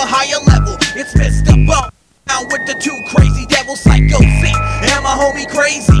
a higher level. It's Mr. Bump. Down with the two crazy devils, Psycho C and my homie Crazy.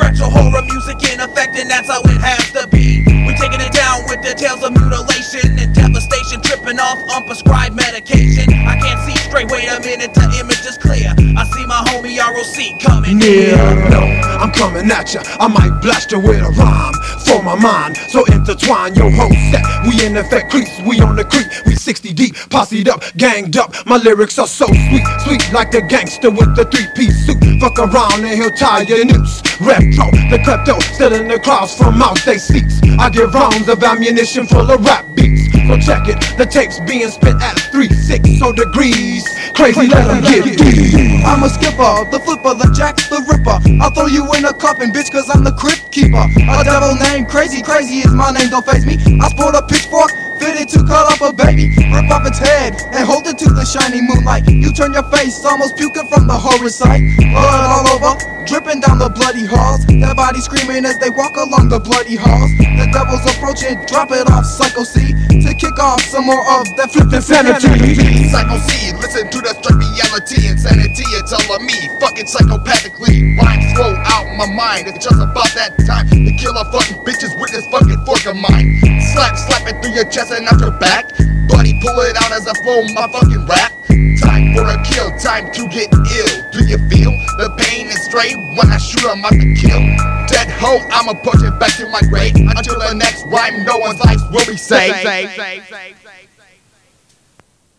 Retro horror music in effect, and that's how it has to be. We taking it down with the tales of mutilation and devastation, tripping off unprescribed medication. I can't see straight, wait a minute, the image is clear. I see my homie ROC coming near. No, I'm coming at ya. I might blast you with a rhyme for my mind. So intertwine your whole set. We in effect creeps, we on the creep. We 60 deep, posseed up, ganged up. My lyrics are so sweet, sweet like the gangster with the three piece suit. Fuck around and he'll tie your noose. Retro, the klepto, still in the crowds from out they seats. I give rounds of ammunition full of rap beats. So check it, the tapes being spit at 360 so degrees. Crazy, let 'em get deep. I'm a skipper, the flipper, the jack, the ripper. I'll throw you in a coffin, bitch, cause I'm the crypt keeper. A devil named Crazy, Crazy is my name, don't face me. I sport a pitchfork, fitted to cut off a baby. Rip off its head and hold it to the shiny moonlight. You turn your face, almost puking from the horror sight. Blood all over, dripping down the bloody halls. Their bodies screaming as they walk along the bloody halls. The devil's approaching, drop it off, Psycho C, to kick off some more of that Flipped Insanity. Psycho C, listen to the straight reality. Insanity, it's all of me, fucking psychopathically. Rhymes flow out my mind, it's just about that time to kill a fucking bitches with this fucking fork of mine. Slap, slap it through your chest and out your back. Buddy, pull it out as I flow my fucking rap. Time for a kill, time to get ill. Do you feel the pain and strain when I shoot I'm out to kill? Dead hoe, I'ma push it back to my grave until the next rhyme. No one's life will be saved.